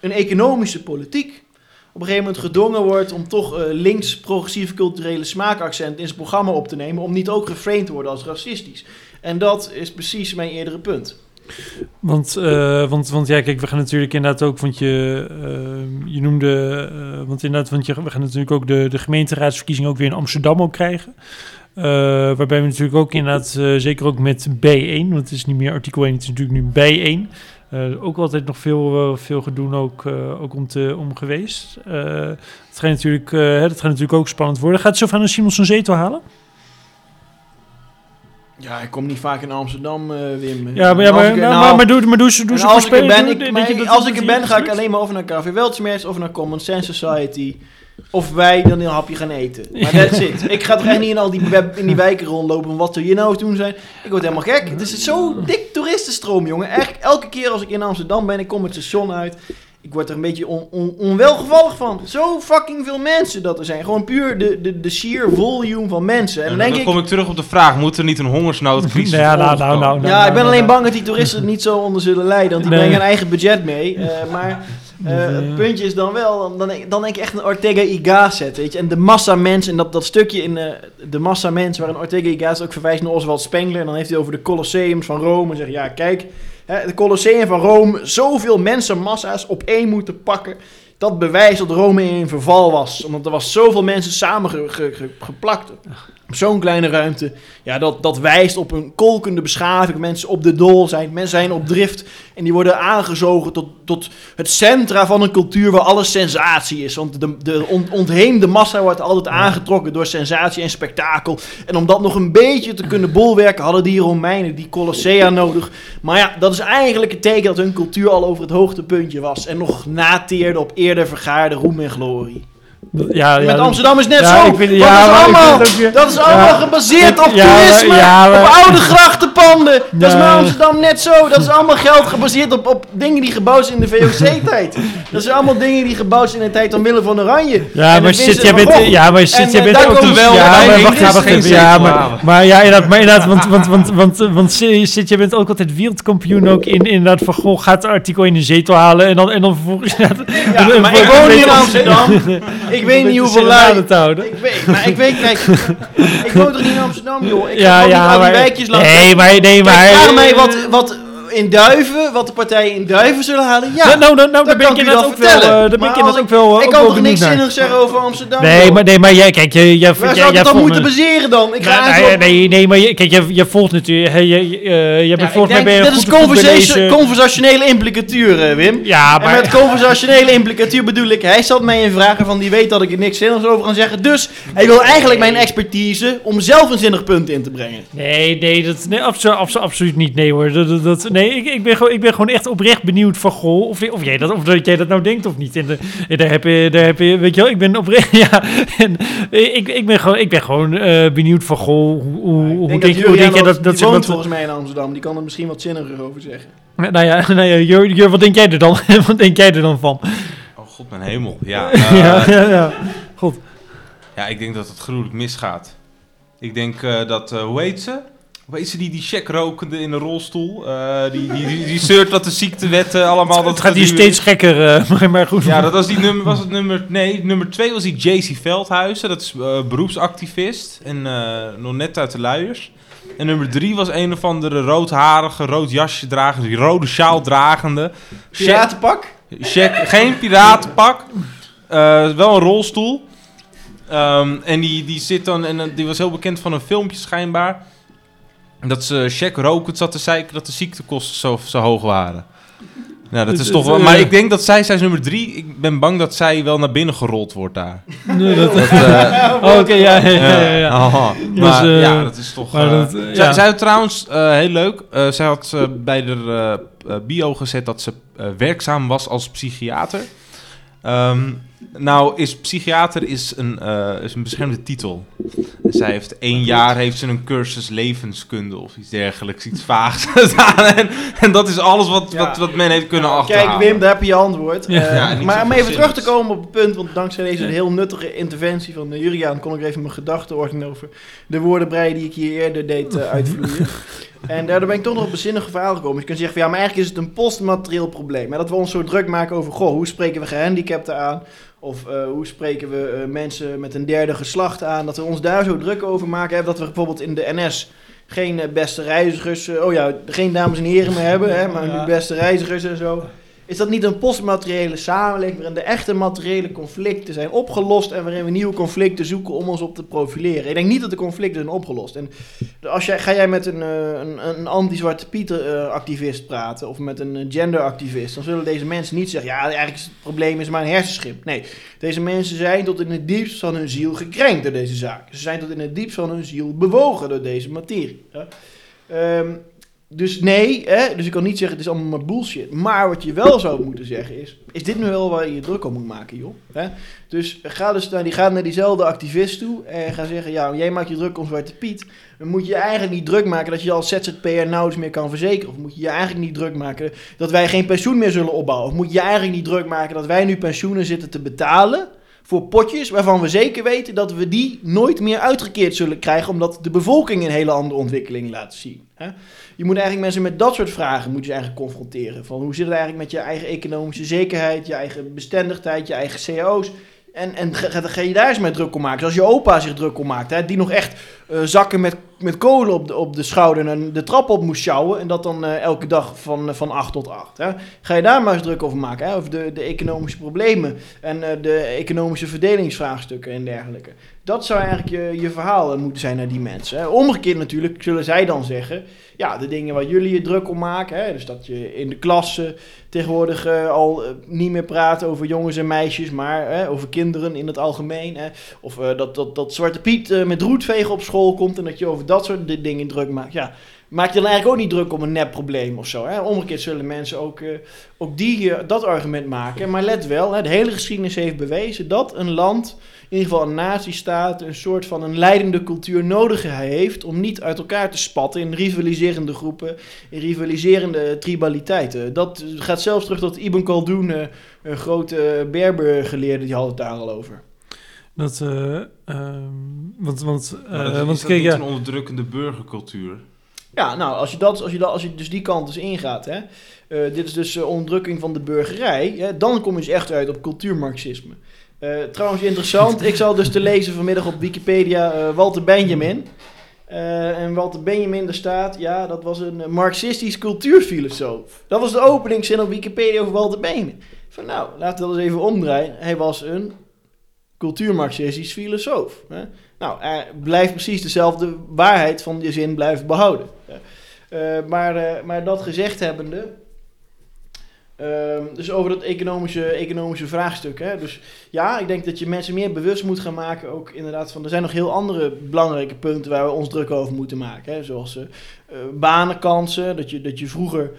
een economische politiek op een gegeven moment gedwongen wordt om toch eh, links-progressieve culturele smaakaccent in zijn programma op te nemen, om niet ook geframed te worden als racistisch. En dat is precies mijn eerdere punt. Want, eh, want, want ja, kijk, we gaan natuurlijk inderdaad ook, want je, eh, je noemde, eh, want inderdaad, want je, we gaan natuurlijk ook de, de gemeenteraadsverkiezingen ook weer in Amsterdam ook krijgen. Waarbij we natuurlijk ook inderdaad, zeker ook met B1, want het is niet meer artikel 1, het is natuurlijk nu B1. eh, ook altijd nog veel, veel gedoe ook, ook om, te, om geweest. Het, gaat natuurlijk, hè, dat gaat natuurlijk ook spannend worden. Gaat Sylvana Simons een zetel halen? Ja, ik kom niet vaak in Amsterdam, eh, Wim. Ja, maar, ja, maar, ik- maar, nou, maar, doe, maar doe ze, doe ze als ik er ben, ik, je dat- als dat ik er ben, ga ik alleen maar over naar KV Weltschmerz of naar Common Sense Society. Of wij dan een hapje gaan eten. Maar that's it. Ik ga toch echt niet in al die, web- in die wijken rondlopen wat er hier nou toen zijn. Ik word helemaal gek. Het is zo dik toeristenstroom, jongen. Echt, elke keer als ik in Amsterdam ben, ik kom het station uit. Ik word er een beetje on, on- onwelgevallig van. Zo fucking veel mensen dat er zijn. Gewoon puur de, de, de sheer volume van mensen. En En dan dan denk ik... kom ik terug op de vraag, moet er niet een hongersnoodcrisis Ja, of nou, nou, nou, nou. Ja, ik ben alleen nou. bang dat die toeristen er niet zo onder zullen lijden. Want die Nee. brengen een eigen budget mee. Eh, maar eh, Ja. het puntje is dan wel, dan- dan, denk- dan denk ik echt een Ortega y Gasset, weet je. En de massa mensen, en dat, dat stukje in eh, de massa mensen, waarin Ortega y Gasset ook verwijst naar Oswald Spengler. En dan heeft hij over de Colosseums van Rome. En zegt, ja, kijk, de Colosseum van Rome, zoveel mensenmassa's op één moeten pakken. Dat bewijst dat Rome in verval was. Omdat er was zoveel mensen samengeplakt op zo'n kleine ruimte. Ja, dat, dat wijst op een kolkende beschaving. Mensen op de dol zijn, mensen zijn op drift. En die worden aangezogen tot, tot het centra van een cultuur waar alles sensatie is. Want de, de on- ontheemde massa wordt altijd aangetrokken door sensatie en spektakel. En om dat nog een beetje te kunnen bolwerken, hadden die Romeinen die Colossea nodig. Maar ja, dat is eigenlijk het teken dat hun cultuur al over het hoogtepuntje was. En nog nateerde op eerder vergaarde roem en glorie. Ja, ja, Met Amsterdam is net ja, zo. vind- dat, is maar allemaal, ook dat is allemaal gebaseerd op toerisme. maar- op oude grachtenpanden. Dat is bij Amsterdam net zo. Dat is allemaal geld gebaseerd op, op dingen die gebouwd zijn in de VOC-tijd. Dat zijn allemaal dingen die gebouwd zijn in de tijd omwille van Oranje. Ja, maar de shit, Vincent jij van bent, ja, maar shit, En, jij eh, bent ook we wel ja, maar wacht, even, ja, maar, maar ja, inderdaad, maar inderdaad, want, want, want, want, want, shit, jij bent ook altijd wereldkampioen ook in, inderdaad, van, goh, gaat het artikel in een zetel halen en dan, en dan vervolgens, Ja, maar ik woon in Amsterdam. Ik weet niet hoeveel lui... Ik weet, maar ik weet, kijk, ik woon toch niet in Amsterdam, joh. Ik Ja, ja, niet al die maar- wijkjes langs. Nee, maar, nee, Kijk, maar... vraag mij wat, wat in Duiven, wat de partijen in Duiven zullen halen. Ja, nou, nou, nou, nou, daar dat ben ik inderdaad wel ook wel, vertellen. eh, daar ben ik inderdaad ook wel, ik ook kan toch niks zinnigs zeggen over Amsterdam? Nee, maar, nee, maar jij, kijk, jij, jij, Waar zou het dan moeten baseren dan? Ik ga Nee, nee, nee, nee, maar je, kijk, je, je volgt natuurlijk, je, je, eh, bent ik volgens mij ben je dit is conversationele implicatuur, eh, Wim. Ja, En maar... met conversationele implicatuur bedoel ik, hij zat mij in vragen van die weet dat ik er niks zinnigs over kan zeggen. Dus hij wil eigenlijk mijn expertise om zelf een zinnig punt in te brengen. Nee, nee, dat, nee absoluut, niet. Nee hoor. Dat, dat, dat- nee, ik, ik, ben gewoon, ik ben gewoon echt oprecht benieuwd van goh, of, of, jij dat, of dat jij dat nou denkt of niet. En, de, en daar, heb je, daar heb je, weet je wel, ik ben oprecht, ja. En, ik, ik ben gewoon, ik ben gewoon eh, benieuwd van goh, hoe, hoe, denk, je- hoe denk jij dat, dat die ze woont dat- volgens mij in Amsterdam, die kan er misschien wat zinniger over zeggen. Nou ja, nou ja Jur, Jur, wat denk jij er dan, wat denk jij er dan van? Oh god, mijn hemel. Ja, eh, ja, ja, ja. God. ja, ik denk dat het gruwelijk misgaat. Ik denk eh, dat, eh, hoe heet ze? Heet ze, die, die check rokende in een rolstoel? Eh, die, die, die, die zeurt dat de ziektewetten allemaal... dat het gaat hier die- steeds gekker, eh, maar, maar goed. Ja, dat was die nummer, was het nummer, nee, nummer twee was die JC Veldhuizen, dat is eh, beroepsactivist en eh, nog net uit de luiers. En nummer drie was een of andere roodharige, rood jasje dragende, die rode sjaal dragende. Check, Piratenpak? check, geen piratenpak, eh, wel een rolstoel. Ehm, en die, die zit dan, en die was heel bekend van een filmpje schijnbaar. Dat ze check rokend zat te zeiken dat de ziektekosten zo, zo hoog waren. Nou, dat is toch wel. eh, Maar ik denk dat zij, zij is nummer drie. Ik ben bang dat zij wel naar binnen gerold wordt daar. Nee, dat- Dat, eh, Oh, Oké, ja, ja, ja. ja, ja. aha. Dus, Maar eh, ja, dat is toch. eh, dat, eh, zij, ja. zij had trouwens eh, heel leuk. eh, zij had eh, bij de eh, eh, bio gezet dat ze eh, werkzaam was als psychiater. Ehm, nou, is psychiater is een, eh, is een beschermde titel. Zij heeft één jaar heeft ze een cursus levenskunde of iets dergelijks, iets vaags gedaan. En, en dat is alles wat, Ja. wat, wat men heeft kunnen achterhalen. Kijk Wim, daar heb je je antwoord. Ja. Eh, Ja, maar om even terug te komen op het punt, want dankzij deze heel nuttige interventie van de Juriaan kon ik even mijn gedachtenording over de woordenbrei die ik hier eerder deed eh, uitvloeien. En daardoor ben ik toch nog op een zinnige verhaal gekomen. Dus je kunt zeggen van ja, maar eigenlijk is het een postmaterieel probleem. En dat we ons zo druk maken over, goh, hoe spreken we gehandicapten aan? Of eh, hoe spreken we eh, mensen met een derde geslacht aan? Dat we ons daar zo druk over maken. Hè? Dat we bijvoorbeeld in de NS geen eh, beste reizigers, oh ja, geen dames en heren meer hebben, hè, maar beste reizigers en zo. Is dat niet een postmateriële samenleving waarin de echte materiële conflicten zijn opgelost en waarin we nieuwe conflicten zoeken om ons op te profileren? Ik denk niet dat de conflicten zijn opgelost. En als jij, ga jij met een, eh, een, een anti-Zwarte Pieter eh, praten of met een eh, genderactivist, dan zullen deze mensen niet zeggen, ja, eigenlijk is het probleem is maar een hersenschim. Nee, deze mensen zijn tot in het diepst van hun ziel gekrenkt door deze zaak. Ze zijn tot in het diepst van hun ziel bewogen door deze materie. Ja. Dus nee, hè? dus ik kan niet zeggen het is allemaal maar bullshit. Maar wat je wel zou moeten zeggen is, is dit nu wel waar je druk om moet maken, joh? Hè? Dus ga dus naar, die, ga naar diezelfde activist toe en ga zeggen, ja, jij maakt je druk om Zwarte Piet. Dan moet je eigenlijk niet druk maken dat je als ZZP'er nauwelijks meer kan verzekeren. Of moet je je eigenlijk niet druk maken dat wij geen pensioen meer zullen opbouwen. Of moet je eigenlijk niet druk maken dat wij nu pensioenen zitten te betalen voor potjes waarvan we zeker weten dat we die nooit meer uitgekeerd zullen krijgen, omdat de bevolking een hele andere ontwikkeling laat zien. Je moet eigenlijk mensen met dat soort vragen moet je eigenlijk confronteren. Van hoe zit het eigenlijk met je eigen economische zekerheid, je eigen bestendigheid, je eigen cao's. En, en ga, ga- je daar eens mee druk om maken. Zoals je opa zich druk om maakt. Hè? Die nog echt eh, zakken met, met kolen op de, op de schouder en de trap op moest sjouwen. En dat dan eh, elke dag van, van 8 tot 8. Hè? Ga je daar maar eens druk over maken. Hè? Over de, de economische problemen en eh, de economische verdelingsvraagstukken en dergelijke. Dat zou eigenlijk je, je verhaal moeten zijn naar die mensen. Omgekeerd natuurlijk zullen zij dan zeggen... Ja, de dingen waar jullie je druk om maken. Hè? Dus dat je in de klas eh, tegenwoordig eh, al eh, niet meer praat over jongens en meisjes... maar over kinderen in het algemeen. Hè? Of eh, dat, dat, dat Zwarte Piet met roetvegen op school komt... en dat je over dat soort di- dingen druk maakt. Ja, maak je dan eigenlijk ook niet druk om een nepprobleem of zo. Hè? Omgekeerd zullen mensen ook, eh, ook die, eh, dat argument maken. Maar let wel, hè, de hele geschiedenis heeft bewezen dat een land, in ieder geval een nazistaat, een soort van een leidende cultuur nodig heeft om niet uit elkaar te spatten in rivaliserende groepen, in rivaliserende tribaliteiten. Dat gaat zelfs terug tot Ibn Khaldun, eh, een grote Berber-geleerde, die had het daar al over. Dat, eh, ehm, want, want, eh, dat, want is dat kijk, niet ja, een onderdrukkende burgercultuur? Ja, nou, als je, dat, als je, dat, als je dus die kant dus ingaat, hè, eh, dit is dus eh, onderdrukking van de burgerij, hè, dan kom je dus echt uit op cultuurmarxisme. Eh, trouwens, interessant, ik zal dus te lezen vanmiddag op Wikipedia Walter Benjamin. En Walter Benjamin, daar staat, ja, dat was een marxistisch cultuurfilosoof. Dat was de openingszin op Wikipedia over Walter Benjamin. Van nou, laten we dat eens even omdraaien. Hij was een cultuurmarxistisch filosoof. Hè? Nou, er blijft precies dezelfde waarheid van je zin blijven behouden. Eh, maar, eh, maar dat gezegd hebbende. ehm, dus over dat economische, economische vraagstuk. Hè? Dus ja, ik denk dat je mensen meer bewust moet gaan maken. Ook inderdaad van. Er zijn nog heel andere belangrijke punten waar we ons druk over moeten maken. Hè? Zoals eh, banenkansen. Dat je, dat je vroeger.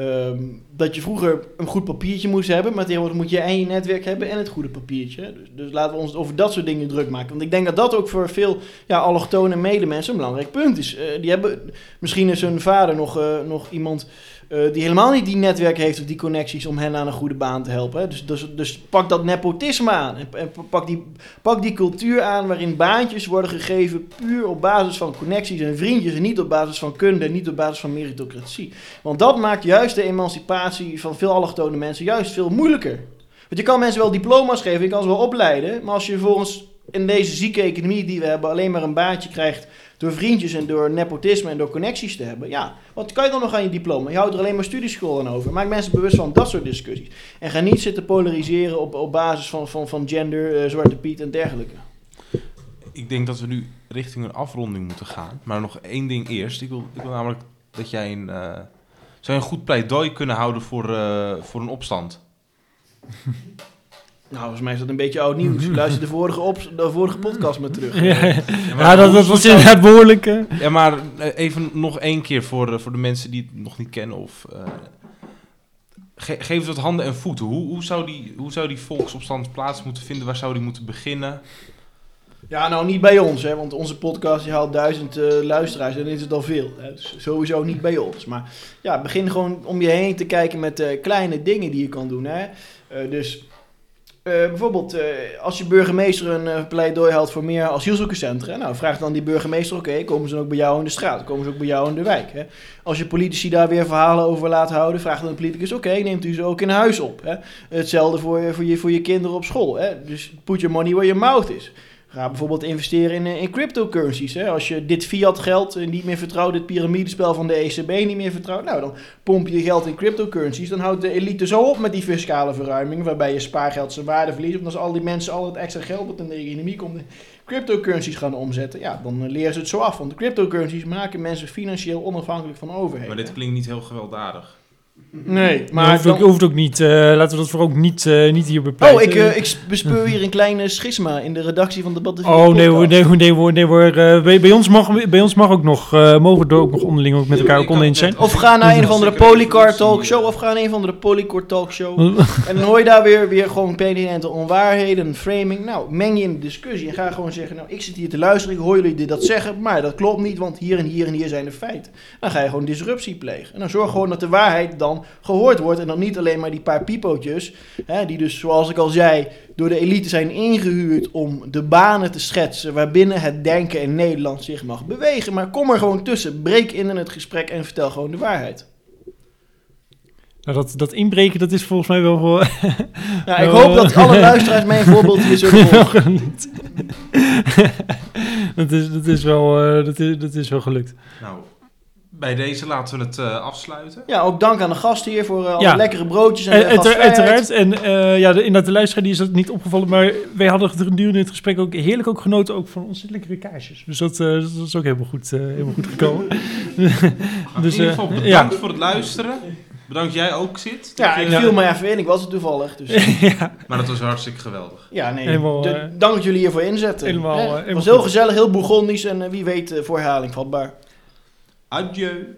Ehm, dat je vroeger een goed papiertje moest hebben, maar tegenwoordig moet je en je netwerk hebben en het goede papiertje. Dus, dus laten we ons over dat soort dingen druk maken. Want ik denk dat dat ook voor veel ja, allochtone medemensen een belangrijk punt is. Eh, die hebben, misschien is hun vader nog, eh, nog iemand eh, die helemaal niet die netwerk heeft of die connecties om hen aan een goede baan te helpen. Dus, dus, dus pak dat nepotisme aan en, en pak, die, pak die cultuur aan waarin baantjes worden gegeven puur op basis van connecties en vriendjes en niet op basis van kunde en niet op basis van meritocratie. Want dat maakt juist de emancipatie van veel allochtone mensen juist veel moeilijker. Want je kan mensen wel diploma's geven, je kan ze wel opleiden, maar als je volgens in deze zieke economie die we hebben alleen maar een baantje krijgt door vriendjes en door nepotisme en door connecties te hebben, ja, wat kan je dan nog aan je diploma? Je houdt er alleen maar studieschool aan over. Maak mensen bewust van dat soort discussies. En ga niet zitten polariseren op, op basis van, van, van gender, eh, zwarte piet en dergelijke. Ik denk dat we nu richting een afronding moeten gaan. Maar nog één ding eerst. Ik wil, ik wil namelijk dat jij een... eh, zou je een goed pleidooi kunnen houden voor, eh, voor een opstand? Nou, volgens mij is dat een beetje oud nieuws. Luister de vorige, op, de vorige podcast maar terug. ja, maar Ja, dat, was inderdaad behoorlijk. eh. Ja, maar eh, even nog één keer voor, eh, voor de mensen die het nog niet kennen. Of, eh, ge- geef het handen en voeten. Hoe, hoe, zou die, hoe zou die volksopstand plaats moeten vinden? Waar zou die moeten beginnen? Ja, nou niet bij ons, hè, want onze podcast die haalt duizend eh, luisteraars en dan is het al veel. Hè, dus sowieso niet bij ons. Maar ja, begin gewoon om je heen te kijken met eh, kleine dingen die je kan doen. Hè. Eh, dus eh, bijvoorbeeld, eh, als je burgemeester een eh, pleidooi houdt voor meer asielzoekerscentra, nou, vraag dan die burgemeester, oké, komen ze ook bij jou in de straat? Komen ze ook bij jou in de wijk? Hè? Als je politici daar weer verhalen over laat houden, vraag dan de politicus, oké, neemt u ze ook in huis op? Hè? Hetzelfde voor, je- voor, je, voor je kinderen op school. Hè? Dus put your money where your mouth is. Ga bijvoorbeeld investeren in, eh, in cryptocurrencies. Hè? Als je dit fiat geld eh, niet meer vertrouwt, dit piramidespel van de ECB niet meer vertrouwt, nou dan pomp je geld in cryptocurrencies. Dan houdt de elite zo op met die fiscale verruiming, waarbij je spaargeld zijn waarde verliest. Want als al die mensen al het extra geld wat in de economie komt, in cryptocurrencies gaan omzetten, ja, dan eh, leren ze het zo af. Want de cryptocurrencies maken mensen financieel onafhankelijk van overheden. Maar dit klinkt niet heel gewelddadig. Nee, Maar maar hoeft, ook, dan- hoeft ook niet. eh, laten we dat voor ook niet, eh, niet hier bepleiten. Oh, ik, eh, ik bespeur hier een kleine schisma in de redactie van Debat de Oh nee hoor, nee hoor, nee hoor, nee hoor. eh, bij, bij, ons mag, bij ons mag ook nog, eh, mogen we ook nog onderling ook met elkaar ook oneens zijn. Of ga naar een of andere. Polycar talkshow, of ga naar een of andere Polycar talkshow. En dan hoor je daar weer, weer gewoon pertinente onwaarheden, framing. Nou, meng je in de discussie en ga gewoon zeggen, nou, ik zit hier te luisteren, ik hoor jullie dit dat zeggen, maar dat klopt niet, want hier en hier en hier zijn de feiten. Dan ga je gewoon disruptie plegen. En dan zorg gewoon dat de waarheid dan gehoord wordt en dan niet alleen maar die paar pipootjes, hè, die dus, zoals ik al zei, door de elite zijn ingehuurd om de banen te schetsen waarbinnen het denken in Nederland zich mag bewegen. Maar kom er gewoon tussen, breek in in het gesprek en vertel gewoon de waarheid. Nou, dat, dat inbreken, dat is volgens mij wel... Ja, ik hoop dat alle luisteraars mijn voorbeeld hier zullen volgen. dat, is, dat, is wel, eh, dat, is, dat is wel gelukt. Nou, bij deze laten we het eh, afsluiten. Ja, ook dank aan de gast hier voor eh, alle Ja. lekkere broodjes en En, de uitera- gastvrijheid. uiteraard. En eh, ja, de, inderdaad, de luisteraar die is dat niet opgevallen. Maar wij hadden gedurende het gesprek ook heerlijk ook genoten ook van onze lekkere kaasjes. Dus dat, eh, dat is ook helemaal goed, eh, helemaal goed gekomen. Dus, in ieder eh, geval bedankt ja. voor het luisteren. Bedankt jij ook, Zit. Ja, ik viel me even in, ik was er toevallig. Dus ja, Maar dat was hartstikke geweldig. ja, nee. Helemaal, de- eh, dank dat jullie hiervoor inzetten. helemaal, eh, Het was heel goed. gezellig, heel bourgondisch en eh, wie weet eh, voor herhaling vatbaar. Adieu.